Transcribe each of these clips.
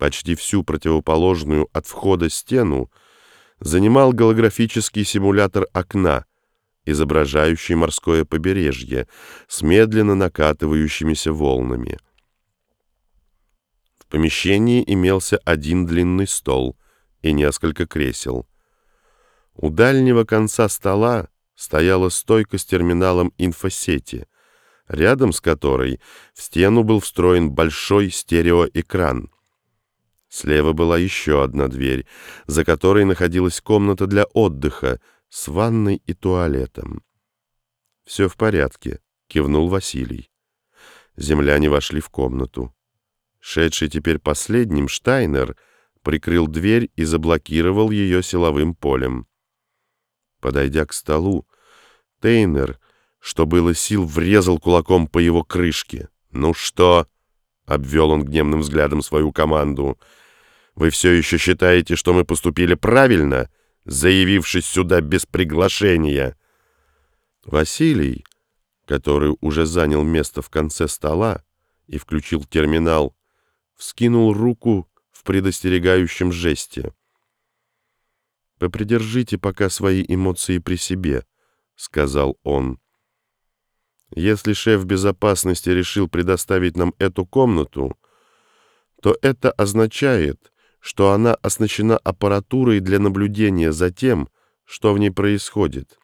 Почти всю противоположную от входа стену занимал голографический симулятор окна, изображающий морское побережье с медленно накатывающимися волнами. В помещении имелся один длинный стол и несколько кресел. У дальнего конца стола стояла стойка с терминалом инфосети, рядом с которой в стену был встроен большой стереоэкран. Слева была еще одна дверь, за которой находилась комната для отдыха с ванной и туалетом. «Все в порядке», — кивнул Василий. Земляне вошли в комнату. Шедший теперь последним Штайнер прикрыл дверь и заблокировал ее силовым полем. Подойдя к столу, Тейнер — что было сил, врезал кулаком по его крышке. «Ну что?» — обвел он гневным взглядом свою команду. «Вы все еще считаете, что мы поступили правильно, заявившись сюда без приглашения?» Василий, который уже занял место в конце стола и включил терминал, вскинул руку в предостерегающем жесте. «Попридержите пока свои эмоции при себе», — сказал он. Если шеф безопасности решил предоставить нам эту комнату, то это означает, что она оснащена аппаратурой для наблюдения за тем, что в ней происходит.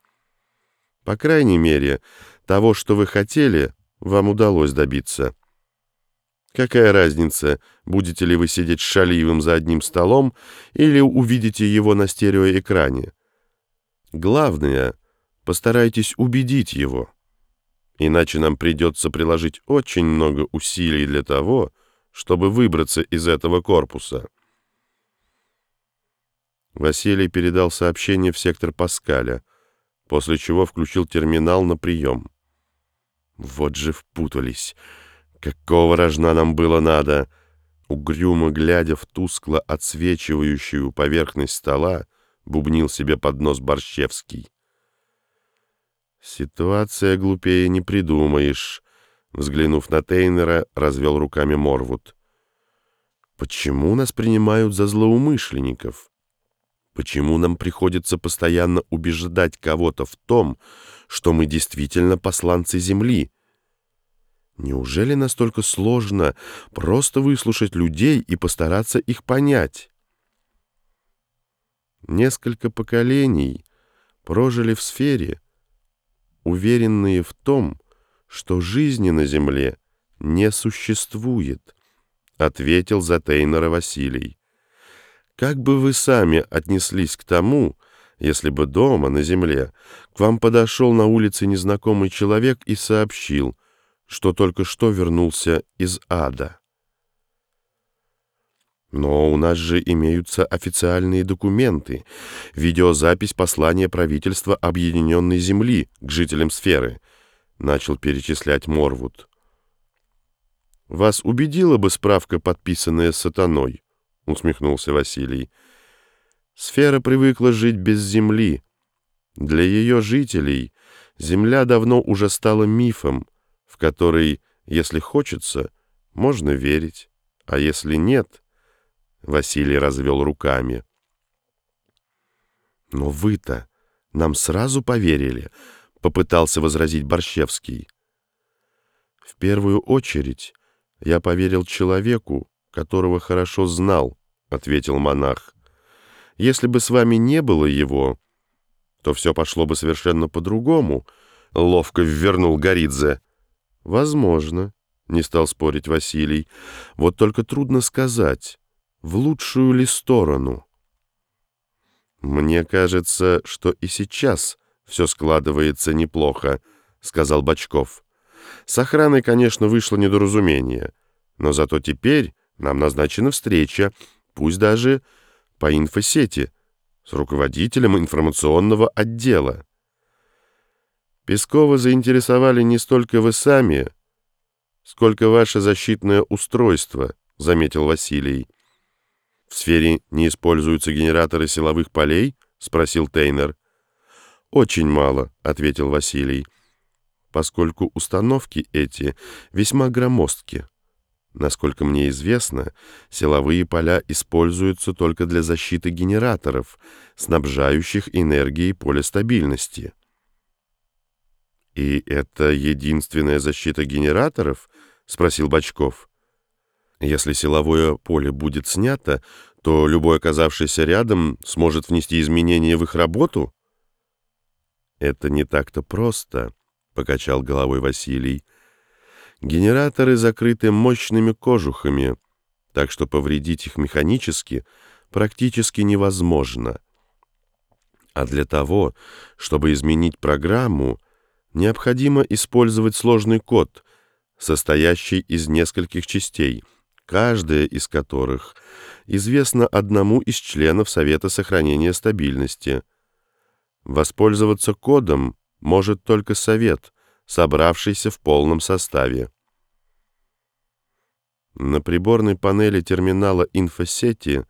По крайней мере, того, что вы хотели, вам удалось добиться. Какая разница, будете ли вы сидеть шаливым за одним столом или увидите его на стереоэкране? Главное, постарайтесь убедить его. Иначе нам придется приложить очень много усилий для того, чтобы выбраться из этого корпуса. Василий передал сообщение в сектор Паскаля, после чего включил терминал на прием. Вот же впутались. Какого рожна нам было надо? Угрюмо глядя в тускло отсвечивающую поверхность стола, бубнил себе под нос Борщевский. «Ситуация глупее не придумаешь», — взглянув на Тейнера, развел руками Морвуд. «Почему нас принимают за злоумышленников? Почему нам приходится постоянно убеждать кого-то в том, что мы действительно посланцы Земли?» Неужели настолько сложно просто выслушать людей и постараться их понять? Несколько поколений прожили в сфере, уверенные в том, что жизни на земле не существует, ответил за Тейнера Василий. Как бы вы сами отнеслись к тому, если бы дома, на земле, к вам подошел на улице незнакомый человек и сообщил, что только что вернулся из ада? Но у нас же имеются официальные документы, видеозапись послания правительства Объединенной Земли к жителям сферы, начал перечислять Морвуд. Вас убедила бы справка, подписанная сатаной, усмехнулся Василий. Сфера привыкла жить без Земли. Для ее жителей Земля давно уже стала мифом, в который, если хочется, можно верить, а если нет — Василий развел руками. «Но вы-то нам сразу поверили», — попытался возразить Борщевский. «В первую очередь я поверил человеку, которого хорошо знал», — ответил монах. «Если бы с вами не было его, то все пошло бы совершенно по-другому», — ловко ввернул Горидзе. «Возможно», — не стал спорить Василий. «Вот только трудно сказать» в лучшую ли сторону. «Мне кажется, что и сейчас все складывается неплохо», — сказал Бочков. «С охраной, конечно, вышло недоразумение, но зато теперь нам назначена встреча, пусть даже по инфосети, с руководителем информационного отдела. Пескова заинтересовали не столько вы сами, сколько ваше защитное устройство», — заметил Василий. «В сфере не используются генераторы силовых полей?» — спросил Тейнер. «Очень мало», — ответил Василий, «поскольку установки эти весьма громоздки. Насколько мне известно, силовые поля используются только для защиты генераторов, снабжающих энергией поле стабильности. «И это единственная защита генераторов?» — спросил Бочков. «Если силовое поле будет снято, то любой оказавшийся рядом сможет внести изменения в их работу?» «Это не так-то просто», — покачал головой Василий. Генераторы закрыты мощными кожухами, так что повредить их механически практически невозможно. А для того, чтобы изменить программу, необходимо использовать сложный код, состоящий из нескольких частей, каждая из которых известна одному из членов Совета сохранения стабильности. Воспользоваться кодом может только Совет, собравшийся в полном составе. На приборной панели терминала инфосети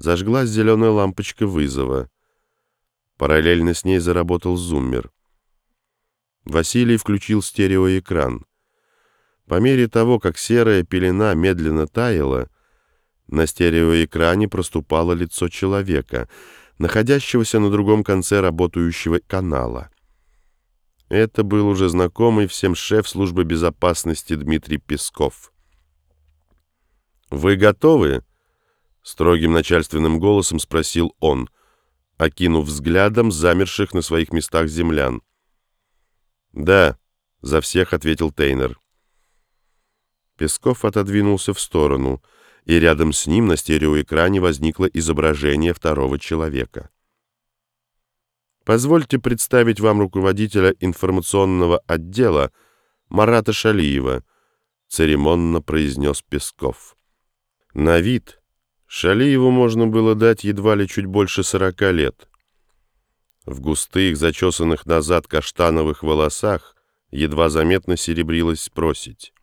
зажглась зеленая лампочка вызова. Параллельно с ней заработал зуммер. Василий включил стереоэкран. По мере того, как серая пелена медленно таяла, на стереоэкране проступало лицо человека, находящегося на другом конце работающего канала. Это был уже знакомый всем шеф службы безопасности Дмитрий Песков. «Вы готовы?» — строгим начальственным голосом спросил он, окинув взглядом замерших на своих местах землян. «Да», — за всех ответил Тейнер. Песков отодвинулся в сторону, и рядом с ним на стереоэкране возникло изображение второго человека. Позвольте представить вам руководителя информационного отдела Марата Шалиева, церемонно произнес Песков. На вид Шалиеву можно было дать едва ли чуть больше сорока лет. В густых, зачесанных назад каштановых волосах едва заметно серебрилась просить.